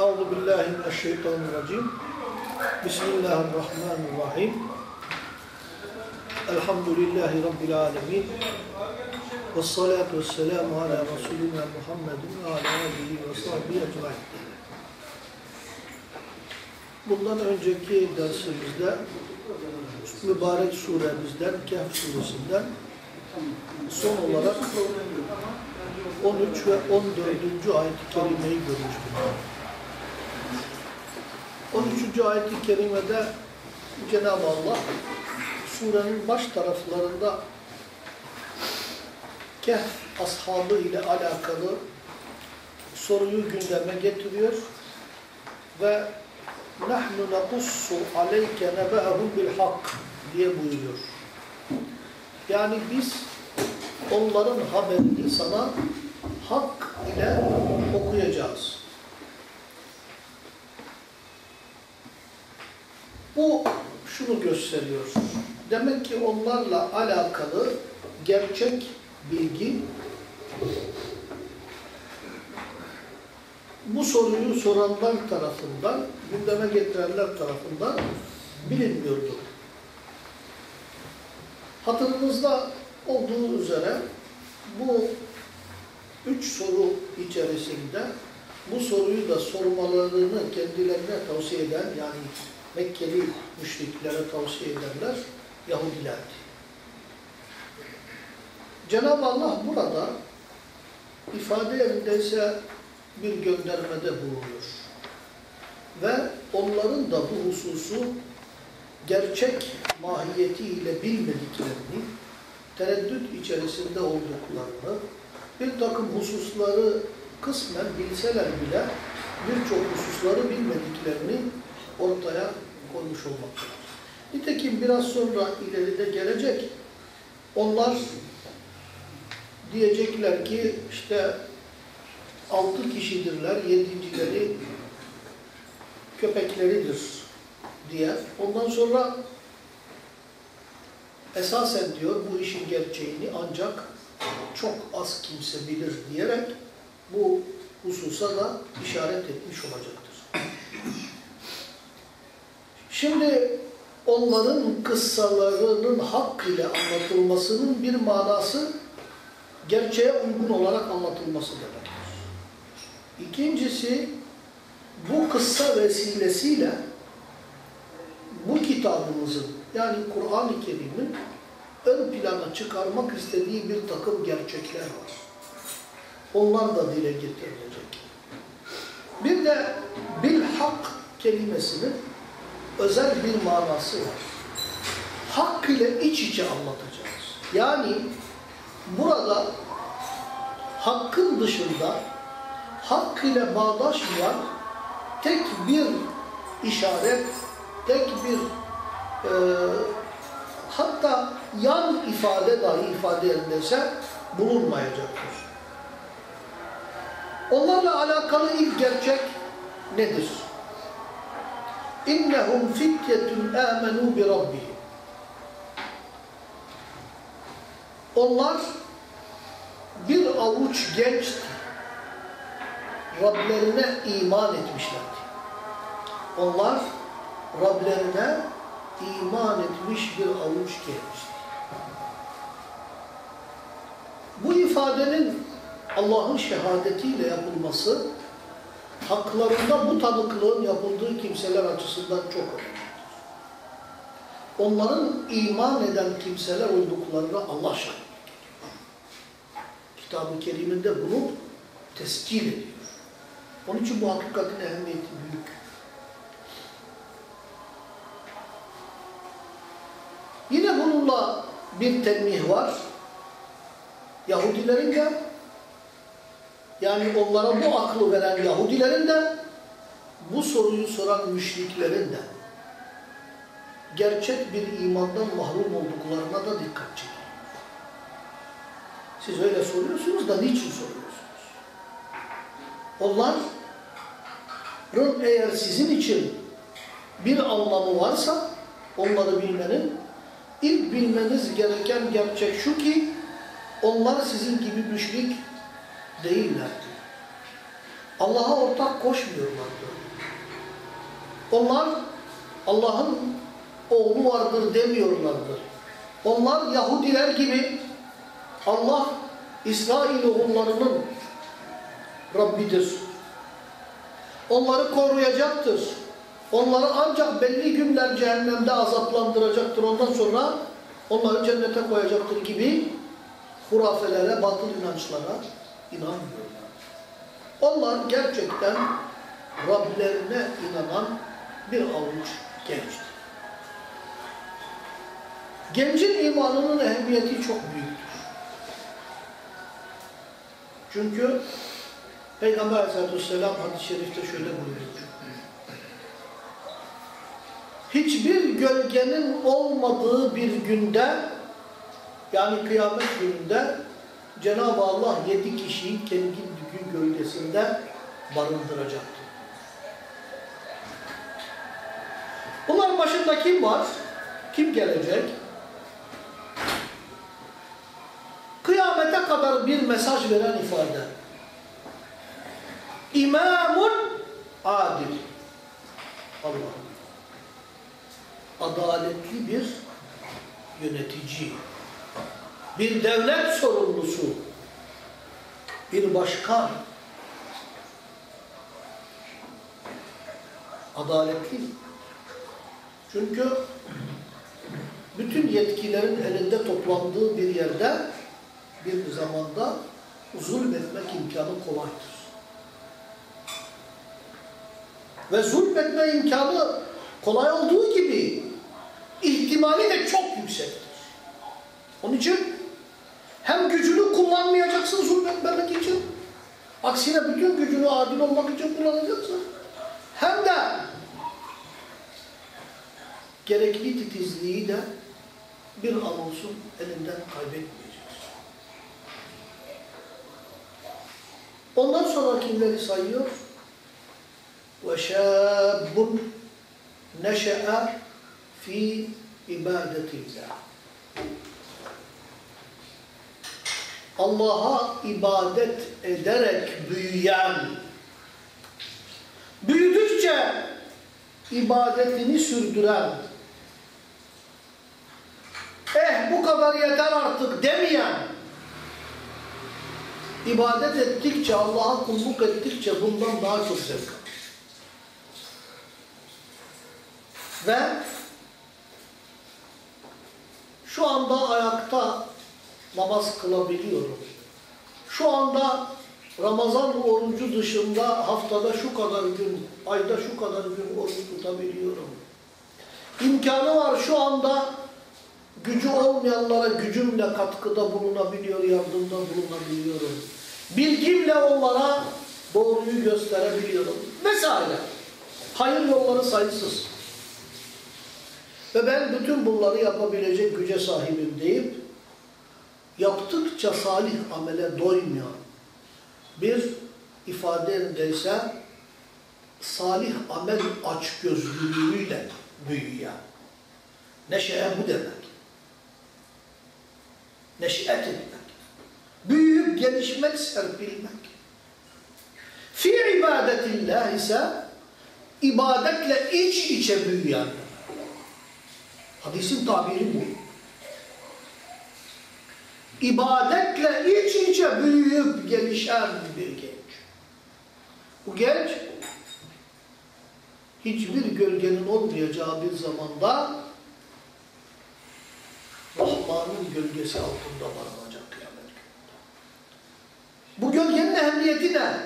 Euzu billahi mineşşeytanirracim. Bismillahirrahmanirrahim. Elhamdülillahi rabbil alamin. Ves salatu vesselamu ala Resulina Muhammedin ve ala alihi ve sahbihi ecmaîn. Bundan önceki dersimizde mübarek suremizden, Kehf suresinden son olarak 13 ve 14. ayet-i kerimeyi görmüştük. 13. ayet-i kerimede Cenab-ı Allah surenin baş taraflarında Kehf ashabı ile alakalı soruyu gündeme getiriyor ve nahnu nakussu aleyke nebehum bil hak diye buyuruyor. Yani biz onların haberini sana hak ile okuyacağız. Bu şunu gösteriyor. Demek ki onlarla alakalı gerçek bilgi bu soruyu soranlar tarafından, gündeme getirenler tarafından bilinmiyordu. Hatırınızda olduğu üzere bu üç soru içerisinde bu soruyu da sormalarını kendilerine tavsiye eden yani Mekkeli müşriklere tavsiye edenler Yahudilerdi. Cenab-ı Allah burada ifade yerindeyse bir göndermede bulunuyor. Ve onların da bu hususu gerçek mahiyetiyle bilmediklerini, tereddüt içerisinde olduklarını, bir takım hususları kısmen bilseler bile birçok hususları bilmediklerini ortaya koymuş olmaktadır. Nitekim biraz sonra ileride gelecek, onlar diyecekler ki işte altı kişidirler, yedincileri köpekleridir diye. Ondan sonra esasen diyor bu işin gerçeğini ancak çok az kimse bilir diyerek bu hususa da işaret etmiş olacaktır. Şimdi onların kıssalarının hak ile anlatılmasının bir manası gerçeğe uygun olarak anlatılması demektir. İkincisi bu kıssa vesilesiyle bu kitabımızın yani Kur'an-ı Kerim'in ön plana çıkarmak istediği bir takım gerçekler var. Onlar da dile getirilecek. Bir de bilhak kelimesinin özel bir manası var. Hak ile iç içe anlatacağız. Yani burada hakkın dışında hak ile bağdaşmayan tek bir işaret, tek bir e, hatta yan ifade dahi ifade edilse bulunmayacaktır. Onlarla alakalı ilk gerçek nedir? İnnehum fityetun amenu bi rabbihim. Onlar bir avuç genç Rablerine iman etmişlerdi. Onlar Rablerine iman etmiş bir avuç gençti. Bu ifadenin Allah'ın şehadetiyle yapılması haklarında bu tanıklığın yapıldığı kimseler açısından çok önemlidir. Onların iman eden kimseler olduklarını Allah şahit Kitab-ı Kerim'inde bunu tescil ediyor. Onun için bu hakikatin ehemmiyeti büyük. Yine bununla bir tenmih var. Yahudilerin de yani onlara bu aklı veren Yahudilerin de bu soruyu soran müşriklerin de gerçek bir imandan mahrum olduklarına da dikkat çekin. Siz öyle soruyorsunuz da niçin soruyorsunuz? Onların eğer sizin için bir anlamı varsa onları bilmenin ilk bilmeniz gereken gerçek şu ki onlar sizin gibi müşrik değillerdi. Allah'a ortak koşmuyorlardı. Onlar Allah'ın oğlu vardır demiyorlardı. Onlar Yahudiler gibi Allah İsrail oğullarının Rabbidir. Onları koruyacaktır. Onları ancak belli günler cehennemde azaplandıracaktır. Ondan sonra onları cennete koyacaktır gibi hurafelere, batıl inançlara inanmıyorlar. Onlar gerçekten Rablerine inanan bir avuç gençtir. Gencin imanının ehemmiyeti çok büyüktür. Çünkü Peygamber aleyhissalatü vesselam hadis-i şerifte şöyle buyuruyor. Hiçbir gölgenin olmadığı bir günde yani kıyamet gününde Cenab-ı Allah yedi kişiyi kendi gün gölgesinde barındıracaktır. Bunların başında kim var? Kim gelecek? Kıyamete kadar bir mesaj veren ifade. İmamun adil. Allah. Adaletli bir yönetici. Bir devlet sorumlusu. Bir başkan. Adaletli. Çünkü bütün yetkilerin elinde toplandığı bir yerde bir zamanda zulmetmek imkanı kolaydır. Ve zulmetme imkanı kolay olduğu gibi ihtimali de çok yüksektir. Onun için hem gücünü kullanmayacaksın zulmetmemek için, aksine bütün gücünü adil olmak için kullanacaksın. Hem de gerekli titizliği de bir an olsun elinden kaybetmeyeceksin. Ondan sonra kimleri sayıyor? وَشَابٌ نَشَأَ fi ibadetillah. Allah'a ibadet ederek büyüyen, büyüdükçe ibadetini sürdüren, eh bu kadar yeter artık demeyen, ibadet ettikçe, Allah'a kulluk ettikçe bundan daha çok zevk. Ve şu anda ayakta namaz kılabiliyorum. Şu anda Ramazan orucu dışında haftada şu kadar gün, ayda şu kadar gün oruç tutabiliyorum. İmkanı var şu anda gücü olmayanlara gücümle katkıda bulunabiliyor, yardımda bulunabiliyorum. Bilgimle onlara doğruyu gösterebiliyorum. Vesaire. Hayır yolları sayısız. Ve ben bütün bunları yapabilecek güce sahibim deyip yaptıkça salih amele doymayan bir ifadeyse salih amel açgözlülüğüyle büyüyen. Neşeye bu demek. Neşet etmek. Büyüyüp gelişmek, serpilmek. Fi ibadetillah ise ibadetle iç içe büyüyen. Hadisin tabiri bu. İbadetle iç içe büyüyüp gelişen bir genç. Bu genç hiçbir gölgenin olmayacağı bir zamanda Rahman'ın gölgesi altında barınacak kıyamet. Bu gölgenin ehemmiyeti ne?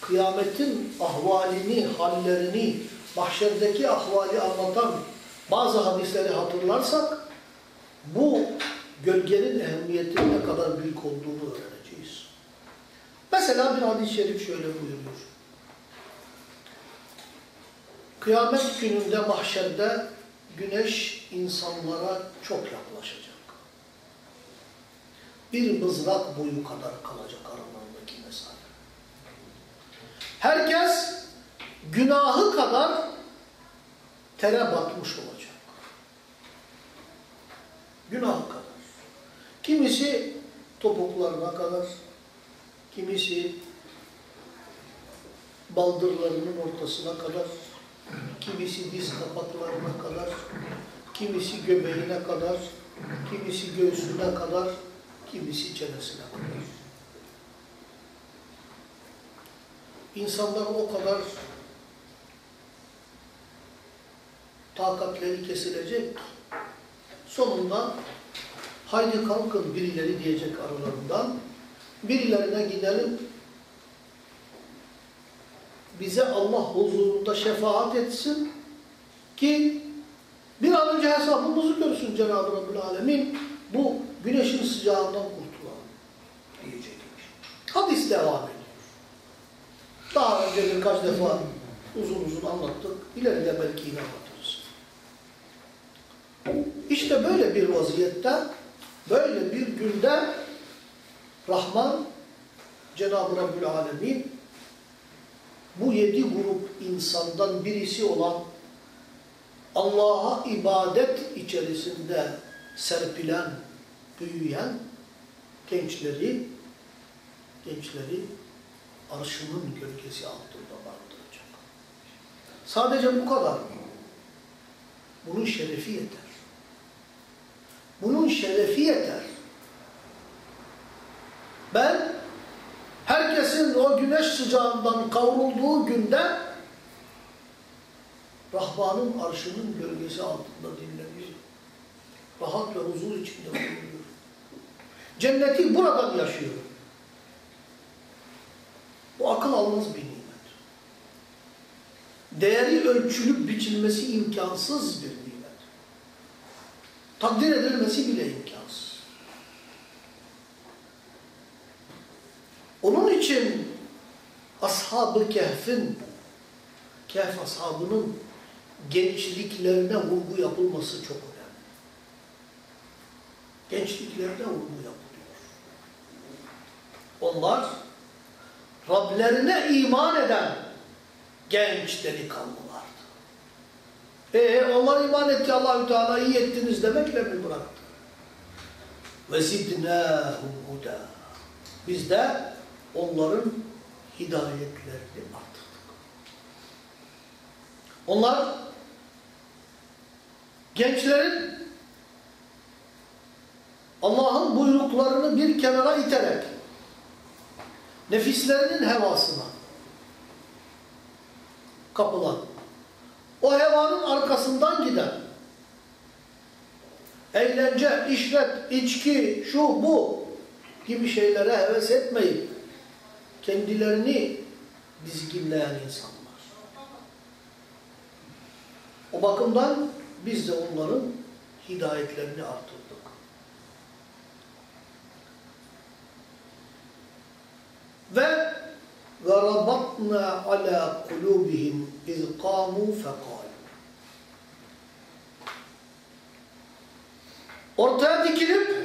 Kıyametin ahvalini, hallerini, mahşerdeki ahvali anlatan bazı hadisleri hatırlarsak bu gölgenin ehemmiyetinin ne kadar büyük olduğunu öğreneceğiz. Mesela bir hadis-i şerif şöyle buyuruyor. Kıyamet gününde mahşerde güneş insanlara çok yaklaşacak. Bir mızrak boyu kadar kalacak aralarındaki mesafe. Herkes günahı kadar tere batmış olacak. Günah kadar. Kimisi topuklarına kadar, kimisi baldırlarının ortasına kadar, kimisi diz kapaklarına kadar, kimisi göbeğine kadar, kimisi göğsüne kadar, kimisi çenesine kadar. İnsanlar o kadar takatleri kesilecek ki, sonunda haydi kalkın birileri diyecek aralarından, birilerine gidelim, bize Allah huzurunda şefaat etsin ki bir an önce hesabımızı görsün Cenab-ı Rabbül Alemin bu güneşin sıcağından kurtulalım diyecek. Hadis devam ediyor. Daha önce birkaç defa uzun uzun anlattık. İleride belki yine anlatırız. İşte böyle bir vaziyette, böyle bir günde Rahman, Cenab-ı Rabbül Alemin bu yedi grup insandan birisi olan Allah'a ibadet içerisinde serpilen, büyüyen gençleri, gençleri arşının gölgesi altında barındıracak. Sadece bu kadar? Bunun şerefi yeter. Bunun şerefi yeter. Ben herkesin o güneş sıcağından kavrulduğu günde Rahman'ın arşının gölgesi altında dinleniyor. Rahat ve huzur içinde bulunuyor. Cenneti buradan yaşıyor. Bu akıl almaz bir nimet. Değeri ölçülüp biçilmesi imkansız bir nimet. Takdir edilmesi bile imkansız. Onun için Ashab-ı Kehf'in, Kehf ashabının gençliklerine vurgu yapılması çok önemli. Gençliklerine vurgu yapılıyor. Onlar Rablerine iman eden genç delikanlılardı. E onlar iman etti Allahü Teala iyi ettiniz demekle mi bıraktı? Ve zidnâhum huda. Biz de onların hidayetlerini arttırdık. Onlar gençlerin Allah'ın buyruklarını bir kenara iterek nefislerinin hevasına kapılan, o hevanın arkasından giden, eğlence, işlet, içki, şu, bu gibi şeylere heves etmeyip kendilerini dizginleyen insanlar. O bakımdan biz de onların hidayetlerini artırdık. Ve ve rabatna ala kulubihim iz qamu fekalu. Ortaya dikilip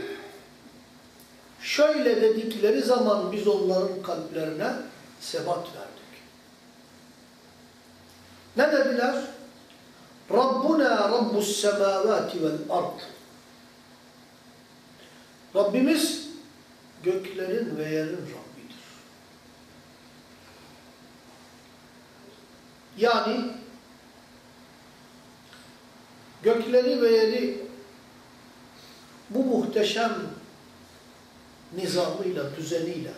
şöyle dedikleri zaman biz onların kalplerine sebat verdik. Ne dediler? Rabbuna Rabbus semavati vel ard. Rabbimiz göklerin ve yerin Rabbidir. Yani gökleri ve yeri bu muhteşem nizamıyla, düzeniyle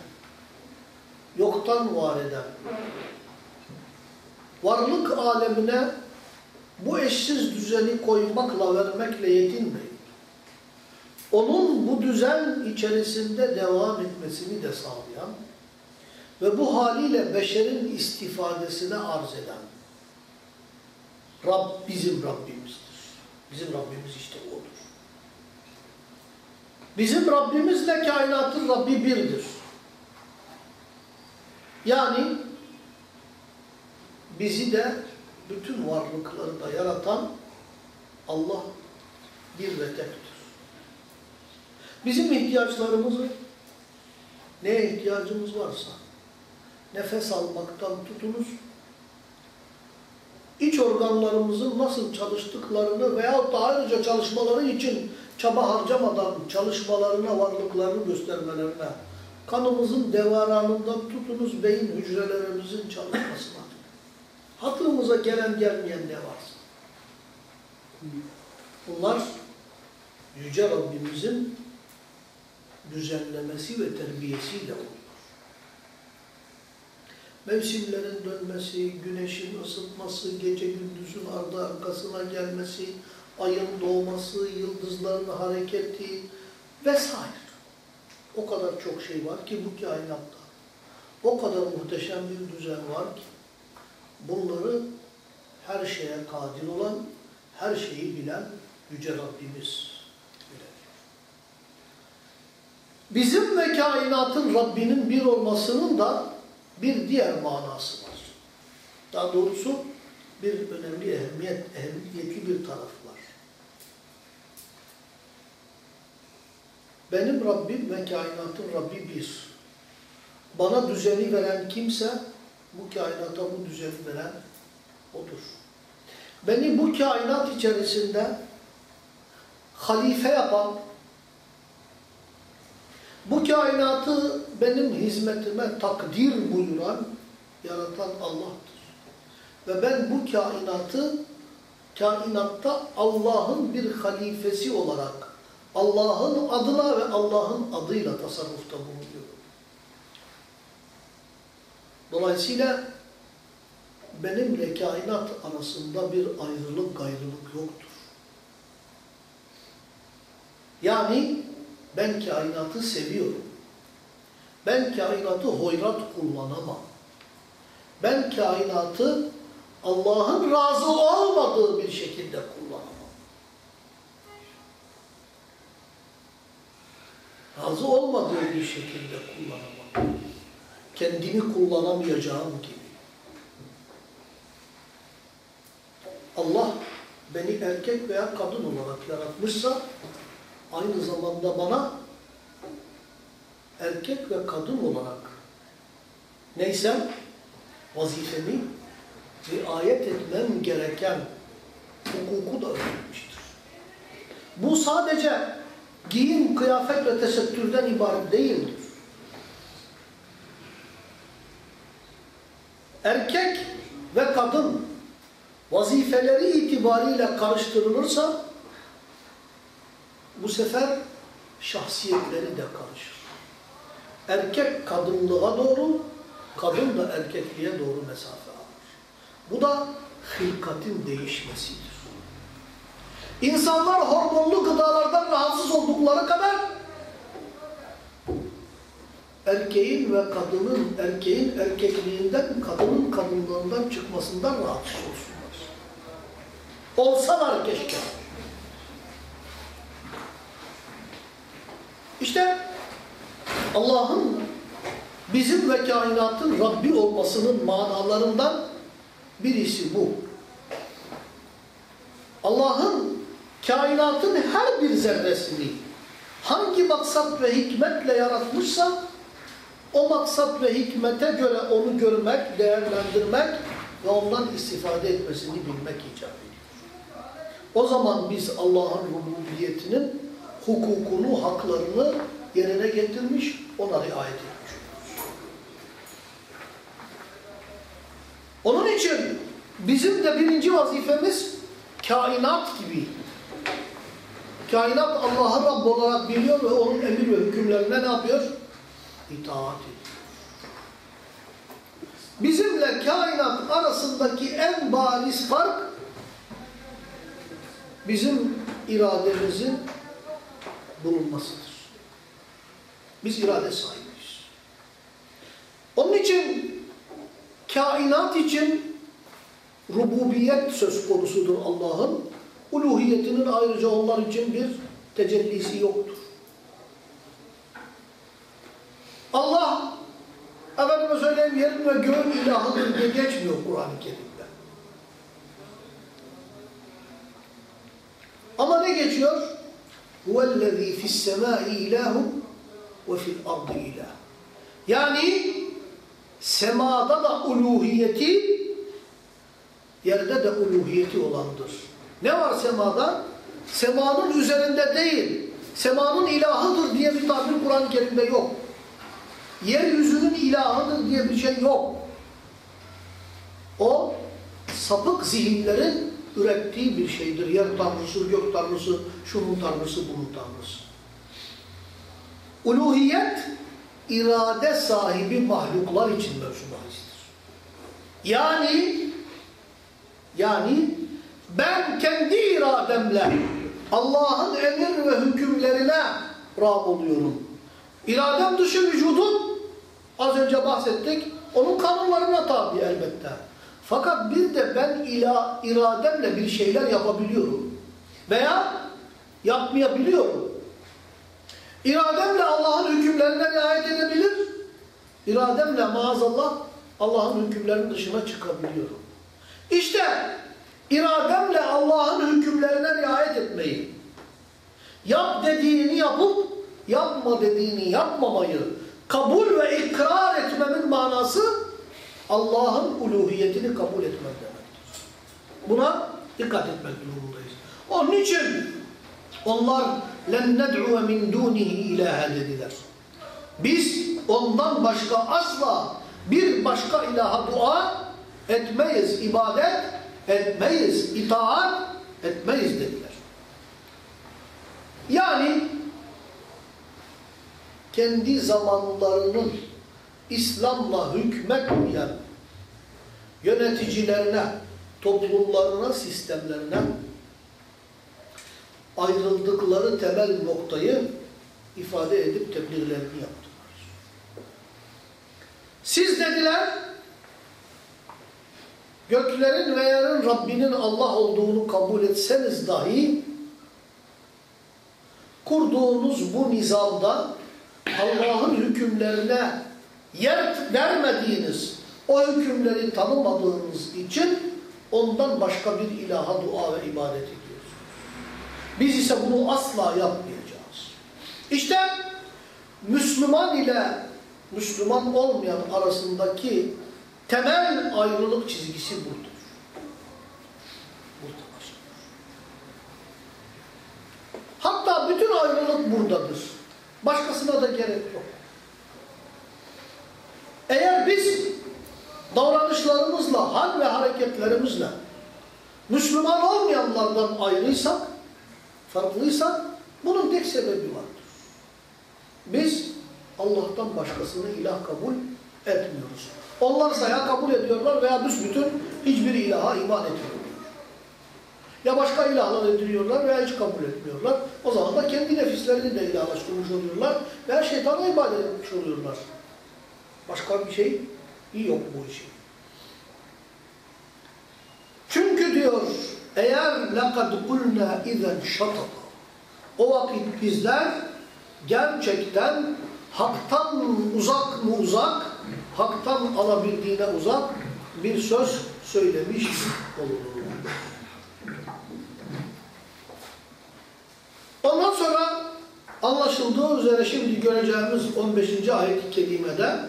yoktan var eden varlık alemine bu eşsiz düzeni koymakla, vermekle yetinmeyin. Onun bu düzen içerisinde devam etmesini de sağlayan ve bu haliyle beşerin istifadesine arz eden Rab bizim Rabbimizdir. Bizim Rabbimiz işte O'dur. Bizim Rabbimizle kainatın Rabbi birdir. Yani bizi de bütün varlıkları da yaratan Allah bir ve tektir. Bizim ihtiyaçlarımızı neye ihtiyacımız varsa nefes almaktan tutunuz iç organlarımızın nasıl çalıştıklarını veya daha önce çalışmaları için çaba harcamadan çalışmalarına, varlıklarını göstermelerine kanımızın devaranından tutunuz beyin hücrelerimizin çalışmasına. Hatırımıza gelen gelmeyen ne varsa. Bunlar Yüce Rabbimizin düzenlemesi ve terbiyesiyle olur. Mevsimlerin dönmesi, güneşin ısıtması, gece gündüzün ardı arkasına gelmesi, ayın doğması, yıldızların hareketi vesaire. O kadar çok şey var ki bu kainatta. O kadar muhteşem bir düzen var ki bunları her şeye kadir olan, her şeyi bilen Yüce Rabbimiz bilir. Bizim ve kainatın Rabbinin bir olmasının da bir diğer manası var. Daha doğrusu bir önemli ehemmiyet, ehemmiyetli bir taraf var. Benim Rabbim ve kainatın Rabbi bir. Bana düzeni veren kimse bu kainata bu düzeni veren odur. Beni bu kainat içerisinde halife yapan, bu kainatı benim hizmetime takdir buyuran, yaratan Allah'tır. Ve ben bu kainatı, kainatta Allah'ın bir halifesi olarak, Allah'ın adına ve Allah'ın adıyla tasarrufta bulunuyorum. Dolayısıyla benimle kainat arasında bir ayrılık, gayrılık yoktur. Yani ben kainatı seviyorum. Ben kainatı hoyrat kullanamam. Ben kainatı Allah'ın razı olmadığı bir şekilde kullanamam. Razı olmadığı bir şekilde kullanamam. Kendimi kullanamayacağım gibi. Allah beni erkek veya kadın olarak yaratmışsa aynı zamanda bana erkek ve kadın olarak neysem vazifemi riayet etmem gereken hukuku da öğretmiştir. Bu sadece giyim, kıyafet ve tesettürden ibaret değildir. Erkek ve kadın vazifeleri itibariyle karıştırılırsa bu sefer şahsiyetleri de karışır. Erkek kadınlığa doğru, kadın da erkekliğe doğru mesafe alır. Bu da hilkatin değişmesidir. İnsanlar hormonlu gıdalardan rahatsız oldukları kadar erkeğin ve kadının, erkeğin erkekliğinden, kadının kadınlığından çıkmasından rahatsız olsunlar. Olsalar keşke. İşte Allah'ın bizim ve kainatın Rabbi olmasının manalarından birisi bu. Allah'ın kainatın her bir zerresini hangi maksat ve hikmetle yaratmışsa o maksat ve hikmete göre onu görmek, değerlendirmek ve ondan istifade etmesini bilmek icap ediyor. O zaman biz Allah'ın rububiyetinin hukukunu, haklarını yerine getirmiş, ona riayet etmiş Onun için bizim de birinci vazifemiz kainat gibi. Kainat Allah'ı Rabb olarak biliyor ve onun emir ve hükümlerine ne yapıyor? İtaat ediyor. Bizimle kainat arasındaki en bariz fark bizim irademizin bulunmasıdır. Biz irade sahibiyiz. Onun için kainat için rububiyet söz konusudur Allah'ın. Uluhiyetinin ayrıca onlar için bir tecellisi yoktur. Allah efendime söyleyeyim yerin ve göğün ilahıdır diye geçmiyor Kur'an-ı Kerim'de. Ama ne geçiyor? Huvellezî fissemâi ilâhum ve fil ardı ilah. Yani semada da uluhiyeti, yerde de uluhiyeti olandır. Ne var semada? Semanın üzerinde değil, semanın ilahıdır diye bir tabir Kur'an-ı Kerim'de yok. yeryüzünün ilahıdır diye bir şey yok. O sapık zihinlerin ürettiği bir şeydir. Yer tanrısı, gök tanrısı, şunun tanrısı, bunun tanrısı. Uluhiyet, irade sahibi mahluklar için mevzubahistir. Yani, yani ben kendi irademle Allah'ın emir ve hükümlerine rab oluyorum. İradem dışı vücudum, az önce bahsettik, onun kanunlarına tabi elbette. Fakat bir de ben ila, irademle bir şeyler yapabiliyorum. Veya yapmayabiliyorum. İrademle Allah'ın hükümlerine riayet edebilir. İrademle maazallah Allah'ın hükümlerinin dışına çıkabiliyorum. İşte irademle Allah'ın hükümlerine riayet etmeyi, yap dediğini yapıp yapma dediğini yapmamayı kabul ve ikrar etmemin manası Allah'ın uluhiyetini kabul etmek demektir. Buna dikkat etmek durumundayız. Onun için onlar لَنْ نَدْعُوَ مِنْ دُونِهِ ilahe dediler. Biz ondan başka asla bir başka ilaha dua etmeyiz, ibadet etmeyiz, itaat etmeyiz dediler. Yani kendi zamanlarının İslam'la hükmetmeyen yöneticilerine, toplumlarına, sistemlerine ayrıldıkları temel noktayı ifade edip tebliğlerini yaptılar. Siz dediler, göklerin ve yerin Rabbinin Allah olduğunu kabul etseniz dahi, kurduğunuz bu nizamda Allah'ın hükümlerine yer vermediğiniz, o hükümleri tanımadığınız için ondan başka bir ilaha dua ve ibadet ediyorsunuz. Biz ise bunu asla yapmayacağız. İşte Müslüman ile Müslüman olmayan arasındaki temel ayrılık çizgisi budur. Burada başlıyor. Hatta bütün ayrılık buradadır. Başkasına da gerek yok. Eğer biz davranışlarımızla, hal ve hareketlerimizle Müslüman olmayanlardan ayrıysak, farklıysak bunun tek sebebi vardır. Biz Allah'tan başkasını ilah kabul etmiyoruz. Onlar ya kabul ediyorlar veya büsbütün hiçbir ilaha iman etmiyorlar. Ya başka ilahlar ediliyorlar veya hiç kabul etmiyorlar. O zaman da kendi nefislerini de ilahlaştırmış oluyorlar veya şeytana ibadet etmiş oluyorlar. Başka bir şey yok bu işin. Çünkü diyor eğer لَقَدْ قُلْنَا اِذَنْ شَطَطَ O vakit bizler gerçekten haktan uzak mı uzak, haktan alabildiğine uzak bir söz söylemiş olurlar. Ondan sonra anlaşıldığı üzere şimdi göreceğimiz 15. ayet-i kerimede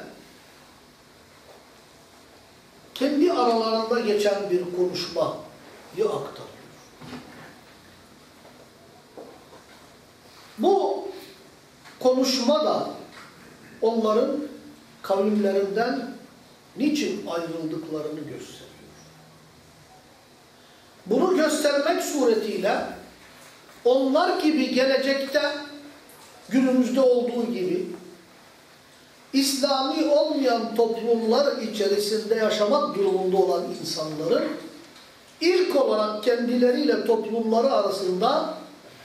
aralarında geçen bir konuşmayı aktarıyor. Bu konuşma da onların kavimlerinden niçin ayrıldıklarını gösteriyor. Bunu göstermek suretiyle onlar gibi gelecekte günümüzde olduğu gibi İslami olmayan toplumlar içerisinde yaşamak durumunda olan insanların ilk olarak kendileriyle toplumları arasında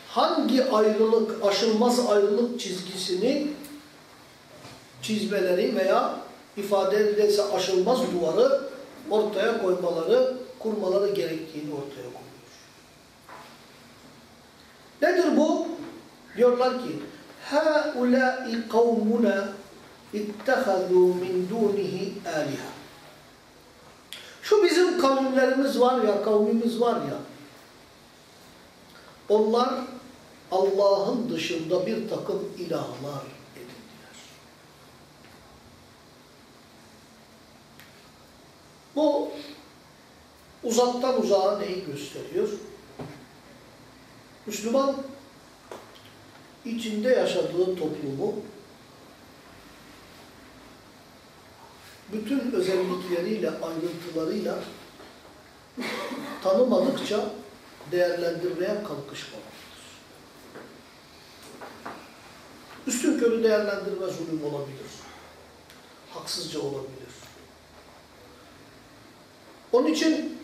hangi ayrılık, aşılmaz ayrılık çizgisini çizmeleri veya ifade edilirse aşılmaz duvarı ortaya koymaları, kurmaları gerektiğini ortaya koyuyor. Nedir bu? Diyorlar ki هَؤُلَاءِ قَوْمُنَا اِتَّخَذُوا مِنْ دُونِهِ آلِهَا Şu bizim kavimlerimiz var ya, kavmimiz var ya, onlar Allah'ın dışında bir takım ilahlar edindiler. Bu uzaktan uzağa neyi gösteriyor? Müslüman içinde yaşadığı toplumu bütün özellikleriyle, ayrıntılarıyla tanımadıkça değerlendirmeye kalkışmamalıdır. Üstün körü değerlendirme zulüm olabilir. Haksızca olabilir. Onun için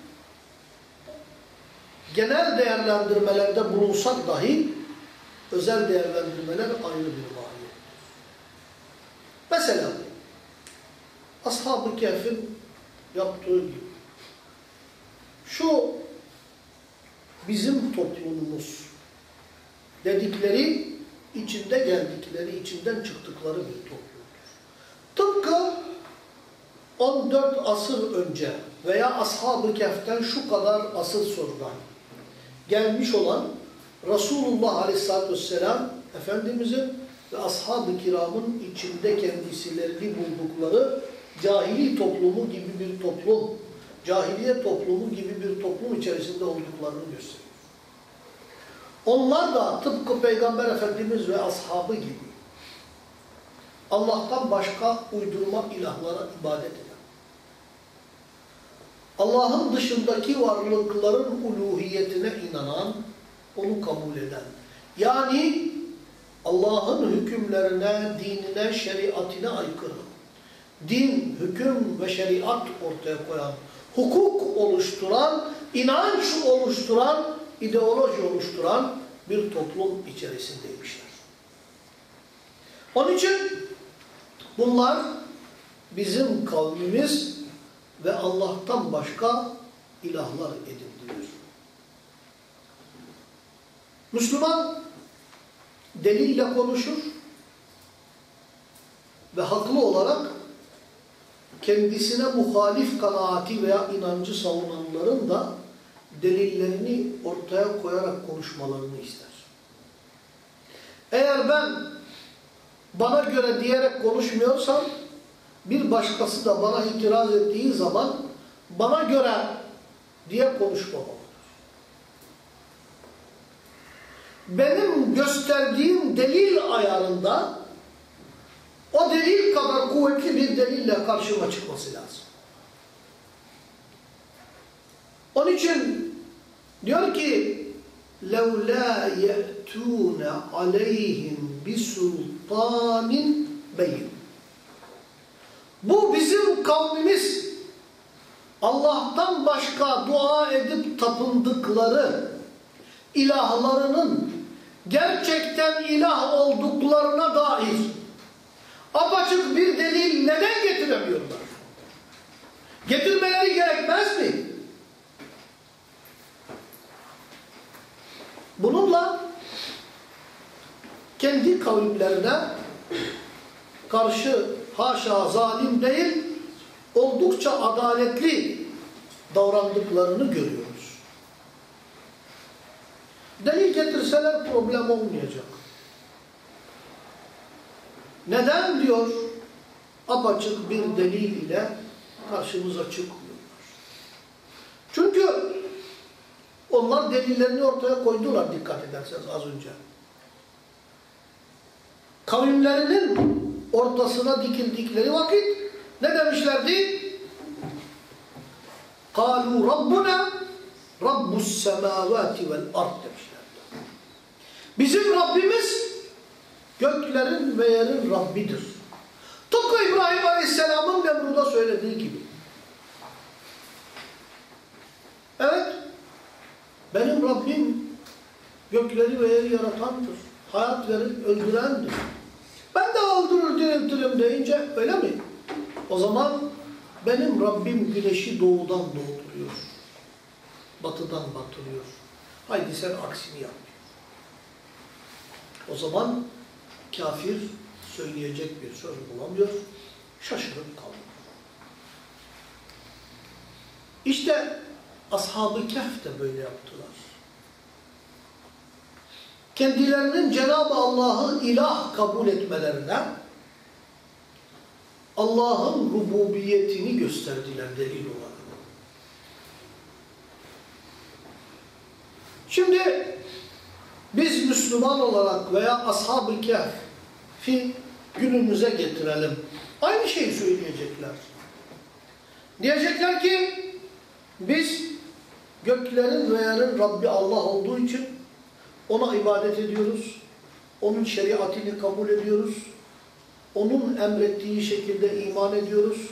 genel değerlendirmelerde bulunsak dahi özel değerlendirmeler ayrı bir mahiyet. Mesela Ashab-ı Kehf'in yaptığı gibi şu bizim toplumumuz dedikleri içinde geldikleri, içinden çıktıkları bir toplumdur. Tıpkı 14 asır önce veya Ashab-ı Kehf'ten şu kadar asır sonra gelmiş olan Resulullah Aleyhisselatü Vesselam Efendimizin ve Ashab-ı Kiram'ın içinde kendisilerini buldukları cahili toplumu gibi bir toplum, cahiliye toplumu gibi bir toplum içerisinde olduklarını gösteriyor. Onlar da tıpkı Peygamber Efendimiz ve ashabı gibi Allah'tan başka uydurma ilahlara ibadet eden, Allah'ın dışındaki varlıkların uluhiyetine inanan, onu kabul eden, yani Allah'ın hükümlerine, dinine, şeriatine aykırı, din, hüküm ve şeriat ortaya koyan, hukuk oluşturan, inanç oluşturan, ideoloji oluşturan bir toplum içerisindeymişler. Onun için bunlar bizim kavmimiz ve Allah'tan başka ilahlar edindiler. Müslüman delille konuşur ve haklı olarak kendisine muhalif kanaati veya inancı savunanların da delillerini ortaya koyarak konuşmalarını ister. Eğer ben bana göre diyerek konuşmuyorsam bir başkası da bana itiraz ettiği zaman bana göre diye konuşmamalıdır. Benim gösterdiğim delil ayarında o delil kadar kuvvetli bir delille karşıma çıkması lazım. Onun için diyor ki لَوْلَا يَأْتُونَ عَلَيْهِمْ بِسُلْطَانٍ بَيِّنٍ Bu bizim kavmimiz Allah'tan başka dua edip tapındıkları ilahlarının gerçekten ilah olduklarına dair apaçık bir delil neden getiremiyorlar? Getirmeleri gerekmez mi? Bununla kendi kavimlerine karşı haşa zalim değil, oldukça adaletli davrandıklarını görüyoruz. Delil getirseler problem olmayacak. Neden diyor? Apaçık bir delil ile karşımıza çıkmıyorlar. Çünkü onlar delillerini ortaya koydular dikkat ederseniz az önce. Kavimlerinin ortasına dikildikleri vakit ne demişlerdi? قَالُوا رَبُّنَا رَبُّ السَّمَاوَاتِ وَالْاَرْضِ demişlerdi. Bizim Rabbimiz göklerin ve yerin Rabbidir. Tıpkı İbrahim Aleyhisselam'ın Nemrud'a söylediği gibi. Evet, benim Rabbim gökleri ve yeri yaratandır. Hayat verir, öldürendir. Ben de öldürür, diriltirim deyince öyle mi? O zaman benim Rabbim güneşi doğudan doğduruyor. Batıdan batırıyor. Haydi sen aksini yap. O zaman kafir söyleyecek bir söz bulamıyor. Şaşırıp kalıyor. İşte Ashab-ı Kehf de böyle yaptılar. Kendilerinin Cenab-ı Allah'ı ilah kabul etmelerine Allah'ın rububiyetini gösterdiler delil olarak. Şimdi Müslüman olarak veya Ashab-ı Kehf'i günümüze getirelim. Aynı şeyi söyleyecekler. Diyecekler ki biz göklerin ve yerin Rabbi Allah olduğu için ona ibadet ediyoruz. Onun şeriatini kabul ediyoruz. Onun emrettiği şekilde iman ediyoruz.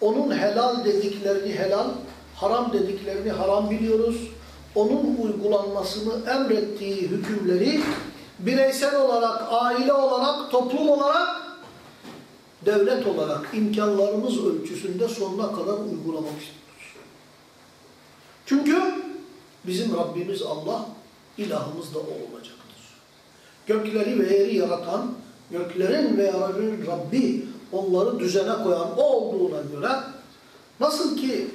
Onun helal dediklerini helal, haram dediklerini haram biliyoruz. Onun uygulanmasını emrettiği hükümleri bireysel olarak, aile olarak, toplum olarak, devlet olarak imkanlarımız ölçüsünde sonuna kadar uygulamak istiyoruz. Çünkü bizim Rabbimiz Allah, ilahımız da O olacaktır. Gökleri ve yeri yaratan, göklerin ve yerin Rabbi, onları düzene koyan O olduğuna göre, nasıl ki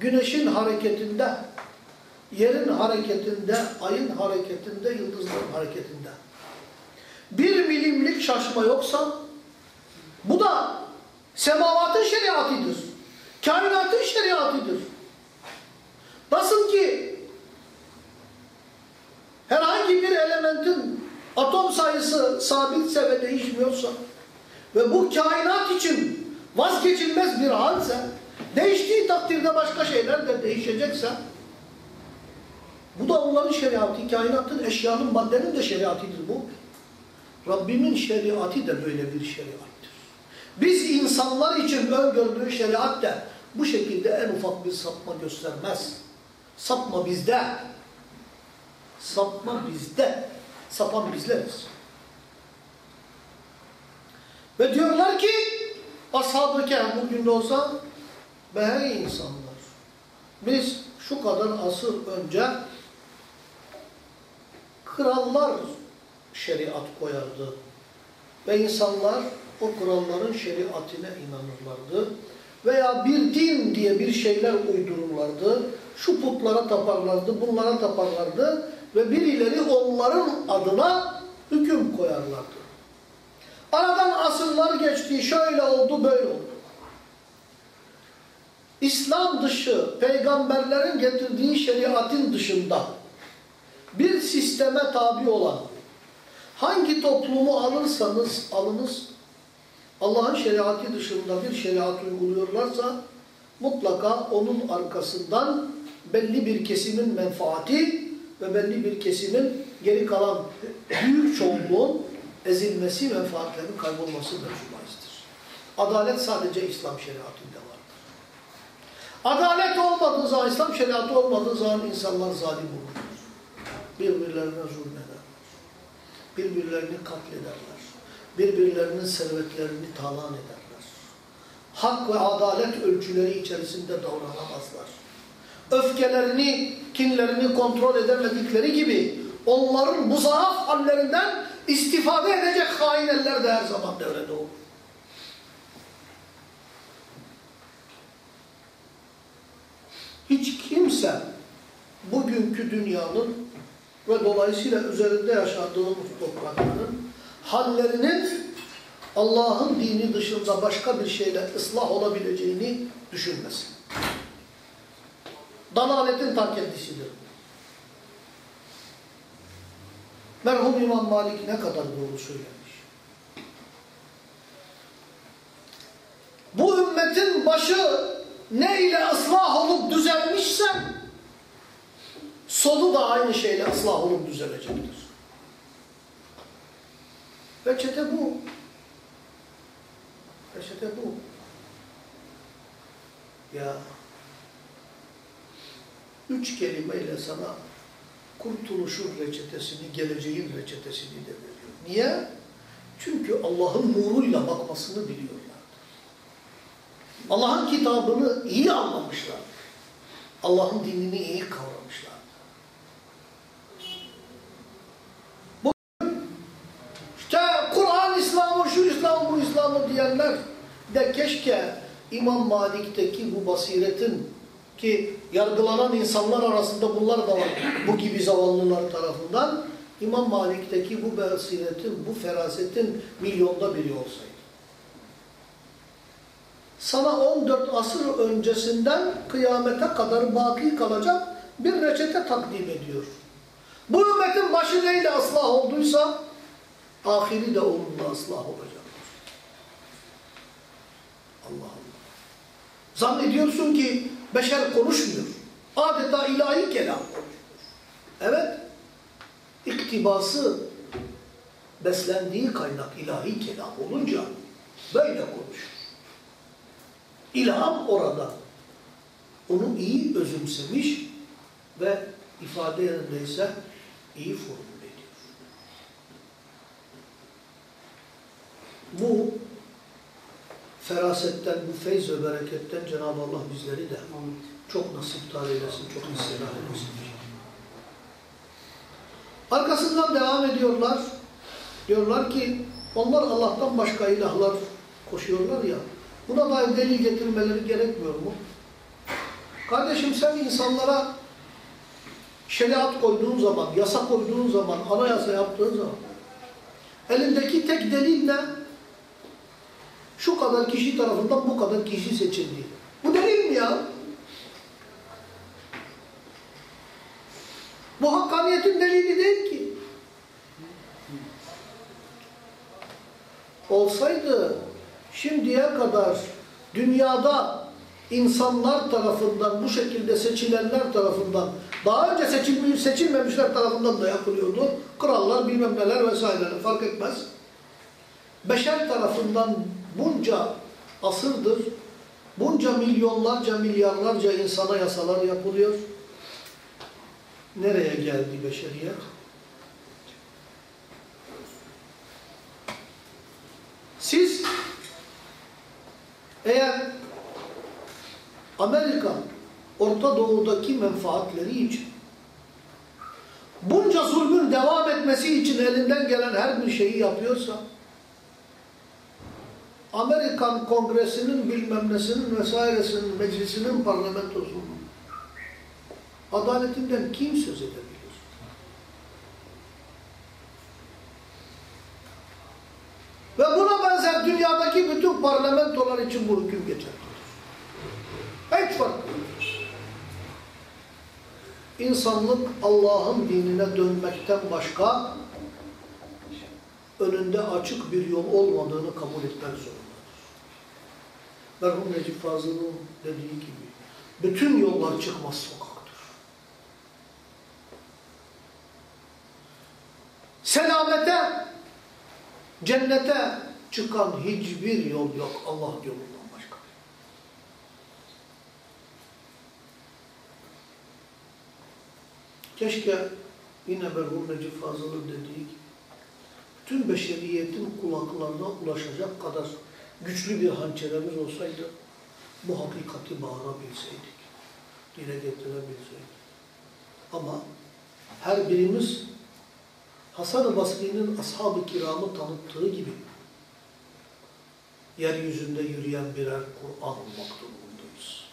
güneşin hareketinde, yerin hareketinde, ayın hareketinde, yıldızların hareketinde bir milimlik şaşma yoksa, bu da semavatın şeriatıdır. Kainatın şeriatıdır. Nasıl ki herhangi bir elementin atom sayısı sabitse ve değişmiyorsa ve bu kainat için vazgeçilmez bir halse değiştiği takdirde başka şeyler de değişecekse bu da onların şeriatı, kainatın, eşyanın, maddenin de şeriatıdır bu. Rabbimin şeriatı da böyle bir şeriattır. Biz insanlar için öngördüğü şeriat da bu şekilde en ufak bir sapma göstermez. Sapma bizde. Sapma bizde. Sapan bizleriz. Ve diyorlar ki Ashab-ı bugün de olsa be insanlar biz şu kadar asır önce krallar şeriat koyardı. Ve insanlar o kuralların şeriatine inanırlardı. Veya bir din diye bir şeyler uydururlardı. Şu putlara taparlardı, bunlara taparlardı. Ve birileri onların adına hüküm koyarlardı. Aradan asırlar geçti, şöyle oldu, böyle oldu. İslam dışı, peygamberlerin getirdiği şeriatın dışında bir sisteme tabi olan hangi toplumu alırsanız alınız Allah'ın şeriatı dışında bir şeriat uyguluyorlarsa mutlaka onun arkasından belli bir kesimin menfaati ve belli bir kesimin geri kalan büyük çoğunluğun ezilmesi, menfaatlerinin kaybolması da şüphesidir. Adalet sadece İslam şeriatında vardır. Adalet olmadığı zaman, İslam şeriatı olmadığı zaman insanlar zalim olur. Birbirlerine zulmederler. Birbirlerini katlederler. Birbirlerinin servetlerini talan ederler. Hak ve adalet ölçüleri içerisinde davranamazlar. Öfkelerini, kinlerini kontrol edemedikleri gibi onların bu zaaf hallerinden istifade edecek hain eller de her zaman devrede olur. Hiç kimse bugünkü dünyanın ve dolayısıyla üzerinde yaşadığımız toprakların hallerinin Allah'ın dini dışında başka bir şeyle ıslah olabileceğini düşünmesin. Dalaletin ta kendisidir. Merhum İmam Malik ne kadar doğru söylemiş. Bu ümmetin başı ne ile ıslah olup düzelmişse solu da aynı şeyle ıslah olup düzelecektir. Reçete bu. Reçete bu. Ya üç kelimeyle sana kurtuluşun reçetesini, geleceğin reçetesini de veriyor. Niye? Çünkü Allah'ın nuruyla bakmasını biliyorlar. Allah'ın kitabını iyi anlamışlar. Allah'ın dinini iyi kavramışlar. İşte Kur'an İslam'ı, şu İslam'ı, bu Diyenler de keşke İmam Malik'teki bu basiretin ki yargılanan insanlar arasında bunlar da var bu gibi zavallılar tarafından İmam Malik'teki bu basiretin, bu ferasetin milyonda biri olsaydı. Sana 14 asır öncesinden kıyamete kadar baki kalacak bir reçete takdim ediyor. Bu ümmetin başı neyle ıslah olduysa ahiri de onunla ıslah olacaktır. Allah Allah. Zannediyorsun ki beşer konuşmuyor. Adeta ilahi kelam konuşuyor. Evet, iktibası beslendiği kaynak ilahi kelam olunca böyle konuşur. İlham orada. Onu iyi özümsemiş ve ifade yerindeyse iyi formüle ediyor. Bu ferasetten, bu feyz ve bereketten Cenab-ı Allah bizleri de çok nasiptar eylesin, çok istirahat eylesin. Arkasından devam ediyorlar. Diyorlar ki onlar Allah'tan başka ilahlar koşuyorlar ya. Buna dair delil getirmeleri gerekmiyor mu? Kardeşim sen insanlara şeriat koyduğun zaman, yasa koyduğun zaman, anayasa yaptığın zaman elindeki tek delil ne? Şu kadar kişi tarafından bu kadar kişi seçildi. Bu delil mi ya? Bu hakkaniyetin delili değil ki. Olsaydı şimdiye kadar dünyada insanlar tarafından bu şekilde seçilenler tarafından daha önce seçilmiş, seçilmemişler tarafından da yapılıyordu. Krallar bilmem neler vesaireler fark etmez. Beşer tarafından bunca asırdır bunca milyonlarca milyarlarca insana yasalar yapılıyor. Nereye geldi beşeriyet? Siz eğer Amerika Orta Doğu'daki menfaatleri için bunca zulmün devam etmesi için elinden gelen her bir şeyi yapıyorsa Amerikan Kongresi'nin bilmem nesinin vesairesinin, meclisinin, parlamentosunun adaletinden kim söz edebilir? Ve buna benzer dünyadaki bütün parlamentolar için bu hüküm geçerlidir. Hiç fark. İnsanlık Allah'ın dinine dönmekten başka önünde açık bir yol olmadığını kabul etmek zorundadır. Merhum Necip Fazıl'ın dediği gibi bütün yollar çıkmaz sokaktır. Selamete, cennete çıkan hiçbir yol yok Allah yolundan başka. Keşke yine merhum Necip Fazıl'ın dediği gibi tüm beşeriyetin kulaklarına ulaşacak kadar güçlü bir hançerimiz olsaydı bu hakikati bağırabilseydik, dile getirebilseydik. Ama her birimiz Hasan-ı Basri'nin ashab-ı kiramı tanıttığı gibi yeryüzünde yürüyen birer Kur'an olmak durumundayız.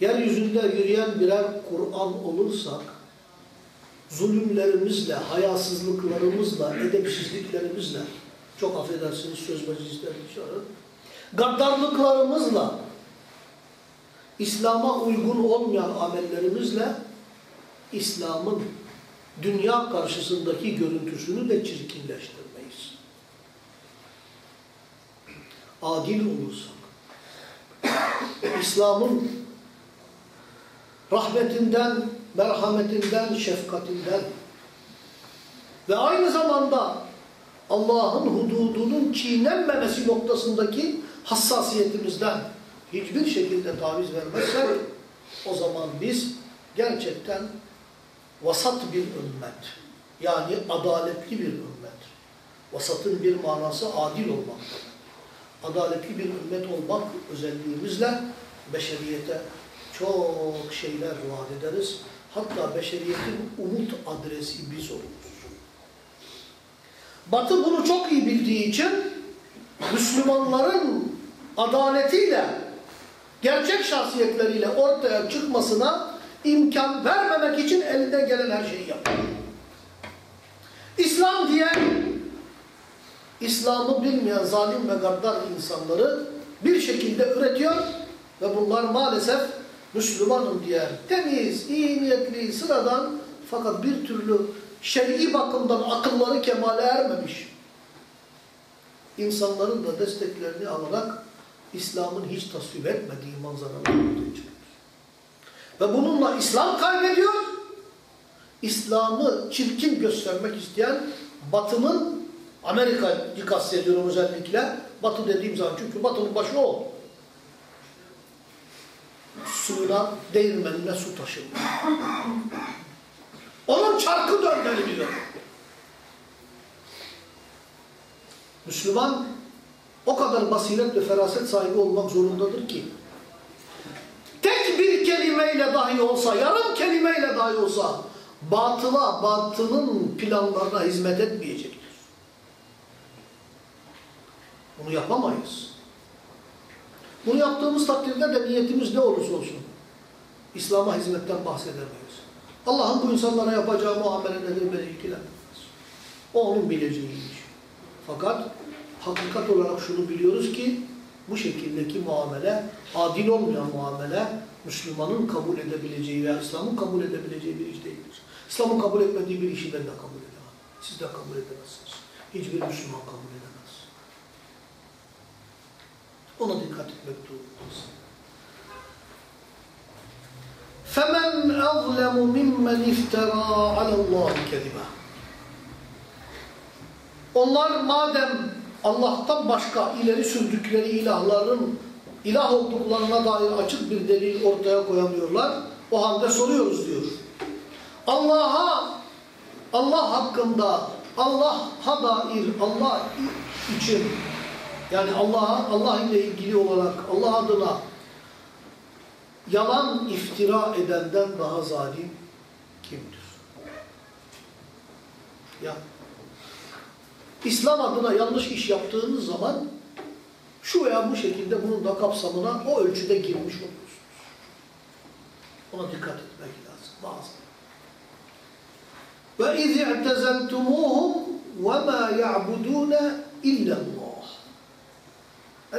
Yeryüzünde yürüyen birer Kur'an olursak zulümlerimizle, hayasızlıklarımızla, edepsizliklerimizle, çok affedersiniz söz meclislerini çağırın, gaddarlıklarımızla, İslam'a uygun olmayan amellerimizle, İslam'ın dünya karşısındaki görüntüsünü de çirkinleştirmeyiz. Adil olursak, İslam'ın rahmetinden, merhametinden, şefkatinden ve aynı zamanda Allah'ın hududunun çiğnenmemesi noktasındaki hassasiyetimizden hiçbir şekilde taviz vermezsek o zaman biz gerçekten vasat bir ümmet yani adaletli bir ümmet vasatın bir manası adil olmak adaletli bir ümmet olmak özelliğimizle beşeriyete çok şeyler vaat ederiz. Hatta beşeriyetin umut adresi biz oluruz. Batı bunu çok iyi bildiği için Müslümanların adaletiyle, gerçek şahsiyetleriyle ortaya çıkmasına imkan vermemek için elinden gelen her şeyi yapıyor. İslam diyen, İslam'ı bilmeyen zalim ve gaddar insanları bir şekilde üretiyor ve bunlar maalesef Müslümanım diyen, temiz, iyi niyetli, sıradan fakat bir türlü şer'i bakımdan akılları kemale ermemiş insanların da desteklerini alarak İslam'ın hiç tasvip etmediği manzaralar ortaya çıkıyor. Ve bununla İslam kaybediyor. İslam'ı çirkin göstermek isteyen Batı'nın, Amerika'yı kastediyorum özellikle, Batı dediğim zaman çünkü Batı'nın başı o. Suyuna, değirmenine su taşıyor. Onun çarkı döndürülüyor. Müslüman o kadar basiret ve feraset sahibi olmak zorundadır ki tek bir kelimeyle dahi olsa, yarım kelimeyle dahi olsa batıla, batının planlarına hizmet etmeyecektir. Bunu yapamayız. Bunu yaptığımız takdirde de niyetimiz ne olursa olsun İslam'a hizmetten bahsedemeyiz. Allah'ın bu insanlara yapacağı muameleleri beni ilgilendirmez. O onun bileceği. Fakat hakikat olarak şunu biliyoruz ki bu şekildeki muamele, adil olmayan muamele Müslümanın kabul edebileceği veya İslam'ın kabul edebileceği bir iş değildir. İslam'ın kabul etmediği bir işi ben de kabul edemem. Siz de kabul edemezsiniz. Hiçbir Müslüman kabul edemez. Ona dikkat etmek durumundayız. أَظْلَمُ مِمَّنْ اِفْتَرَى عَلَى اللّٰهِ كَذِبًا Onlar madem Allah'tan başka ileri sürdükleri ilahların ilah olduklarına dair açık bir delil ortaya koyamıyorlar. O halde soruyoruz diyor. Allah'a, Allah hakkında, Allah'a dair, Allah için yani Allah'a, Allah ile ilgili olarak Allah adına yalan iftira edenden daha zalim kimdir? Ya İslam adına yanlış iş yaptığınız zaman şu veya bu şekilde bunun da kapsamına o ölçüde girmiş oluyorsunuz. Ona dikkat etmek lazım bazen. Ve iz i'tezeltumuhum ve ma ya'budun illa Allah.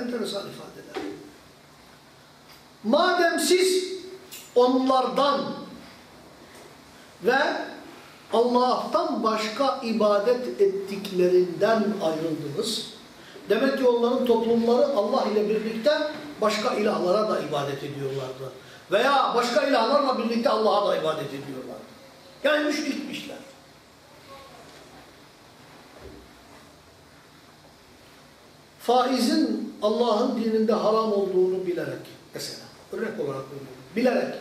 Enteresan ifadeler. Madem siz onlardan ve Allah'tan başka ibadet ettiklerinden ayrıldınız. Demek ki onların toplumları Allah ile birlikte başka ilahlara da ibadet ediyorlardı. Veya başka ilahlarla birlikte Allah'a da ibadet ediyorlardı. Yani müşrikmişler. Faizin Allah'ın dininde haram olduğunu bilerek mesela örnek olarak veriyorum. Bilerek.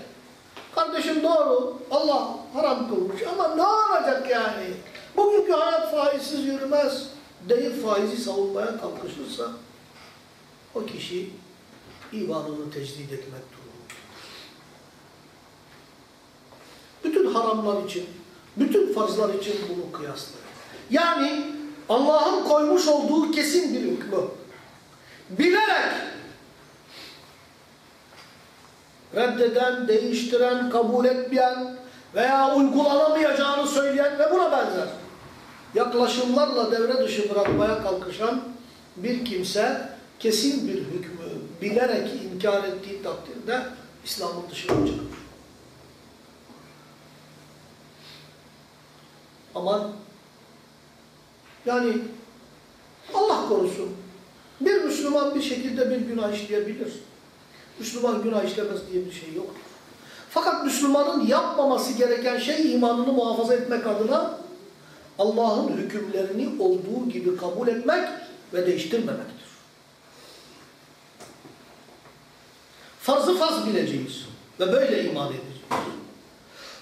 Kardeşim doğru Allah haram kılmış ama ne olacak yani? Bugünkü hayat faizsiz yürümez deyip faizi savunmaya kalkışırsa o kişi imanını tecdid etmek durumundadır. Bütün haramlar için, bütün farzlar için bunu kıyaslayın. Yani Allah'ın koymuş olduğu kesin bir hükmü bilerek reddeden, değiştiren, kabul etmeyen veya uygulanamayacağını söyleyen ve buna benzer yaklaşımlarla devre dışı bırakmaya kalkışan bir kimse kesin bir hükmü bilerek inkar ettiği takdirde İslam'ın dışına çıkar. Ama yani Allah korusun bir Müslüman bir şekilde bir günah işleyebilir. Müslüman günah işlemez diye bir şey yoktur. Fakat Müslümanın yapmaması gereken şey imanını muhafaza etmek adına Allah'ın hükümlerini olduğu gibi kabul etmek ve değiştirmemektir. Farzı farz bileceğiz ve böyle iman edeceğiz.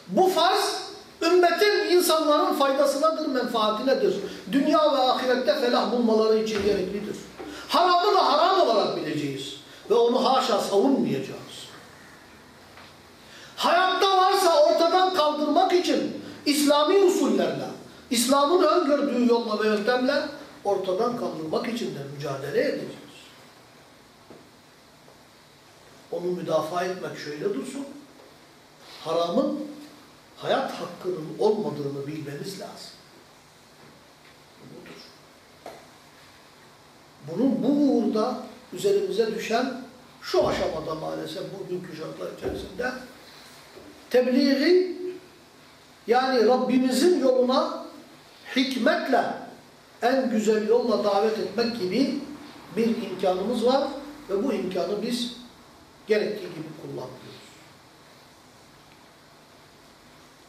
Bu farz ümmetin insanların faydasınadır, menfaatinedir. Dünya ve ahirette felah bulmaları için gereklidir. Haramı da haram olarak bileceğiz ve onu haşa savunmayacağız. Hayatta varsa ortadan kaldırmak için İslami usullerle, İslam'ın öngördüğü yolla ve yöntemle ortadan kaldırmak için de mücadele edeceğiz. Onu müdafaa etmek şöyle dursun. Haramın hayat hakkının olmadığını bilmeniz lazım. Budur. Bunun bu uğurda üzerimize düşen şu aşamada maalesef bugünkü şartlar içerisinde tebliği yani Rabbimizin yoluna hikmetle en güzel yolla davet etmek gibi bir imkanımız var ve bu imkanı biz gerektiği gibi kullanmıyoruz.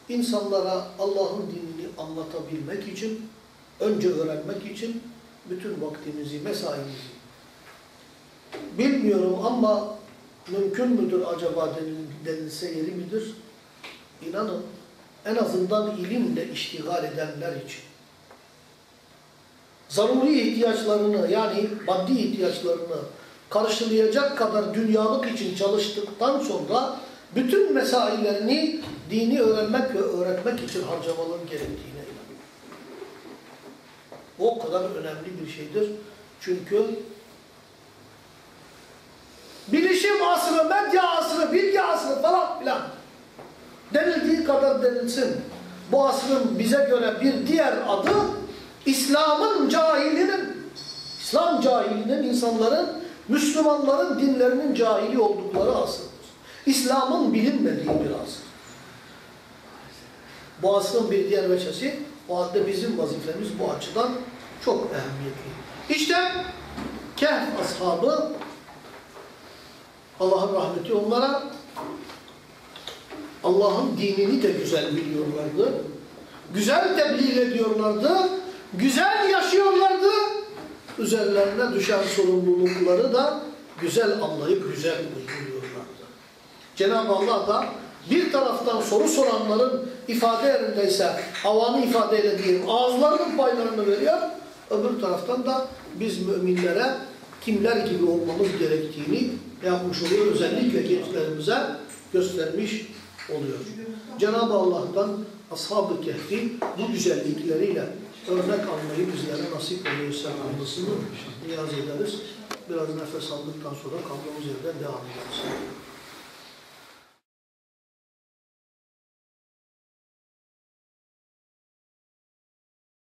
İnsanlara Allah'ın dinini anlatabilmek için, önce öğrenmek için bütün vaktimizi, mesaimizi bilmiyorum ama mümkün müdür acaba denilse yeri midir? İnanın en azından ilimle iştigal edenler için zaruri ihtiyaçlarını yani maddi ihtiyaçlarını karşılayacak kadar dünyalık için çalıştıktan sonra bütün mesaillerini dini öğrenmek ve öğretmek için harcamaları gerektiğine inanıyorum. O kadar önemli bir şeydir. Çünkü bilişim asrı, medya asrı, bilgi asrı falan filan denildiği kadar denilsin. Bu asrın bize göre bir diğer adı İslam'ın cahilinin, İslam cahilinin insanların, Müslümanların dinlerinin cahili oldukları asırdır. İslam'ın bilinmediği bir asır. Bu asrın bir diğer veçesi, o halde bizim vazifemiz bu açıdan çok önemli. İşte Kehf ashabı, Allah'ın rahmeti onlara, Allah'ın dinini de güzel biliyorlardı. Güzel tebliğ ediyorlardı. Güzel yaşıyorlardı. Üzerlerine düşen sorumlulukları da güzel anlayıp güzel uyguluyorlardı. Cenab-ı Allah da bir taraftan soru soranların ifade yerindeyse havanı ifade diyelim ağızlarının paylarını veriyor. Öbür taraftan da biz müminlere kimler gibi olmamız gerektiğini yapmış oluyor. Özellikle gençlerimize göstermiş oluyor. Cenab-ı Allah'tan Ashab-ı Kehf'i bu güzellikleriyle örnek almayı bizlere nasip oluyorsa almasını niyaz ederiz. Biraz nefes aldıktan sonra kaldığımız yerden devam ederiz.